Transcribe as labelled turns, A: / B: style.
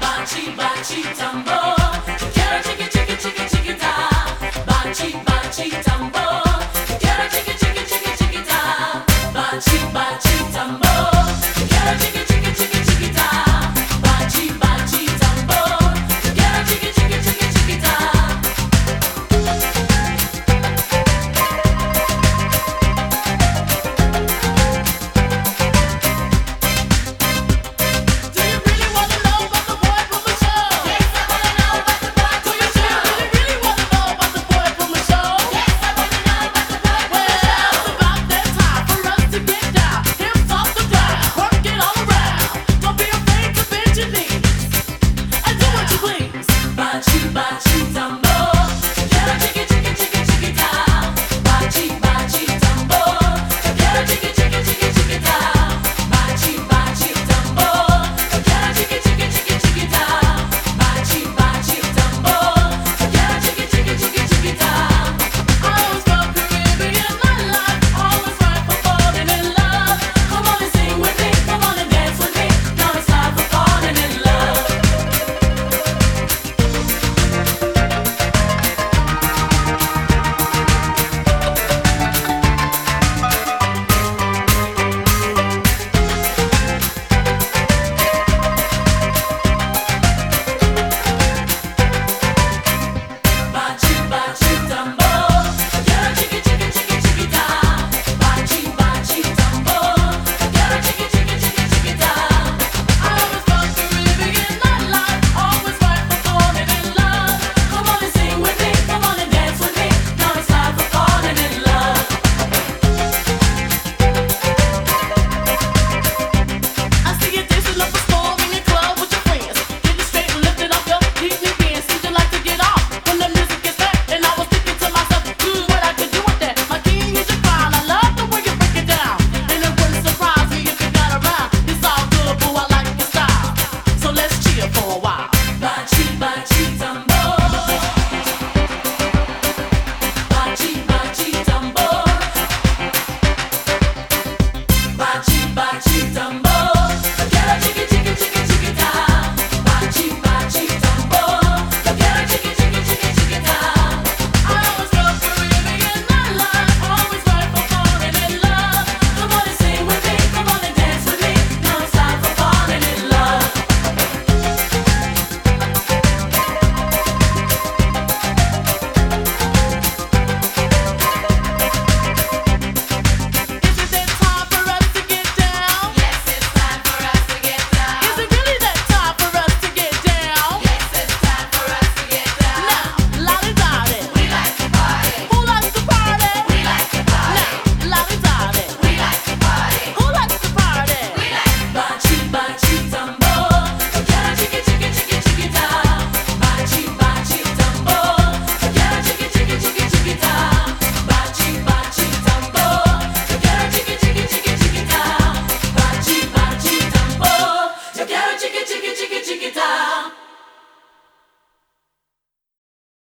A: Bachi, bachi, tambor.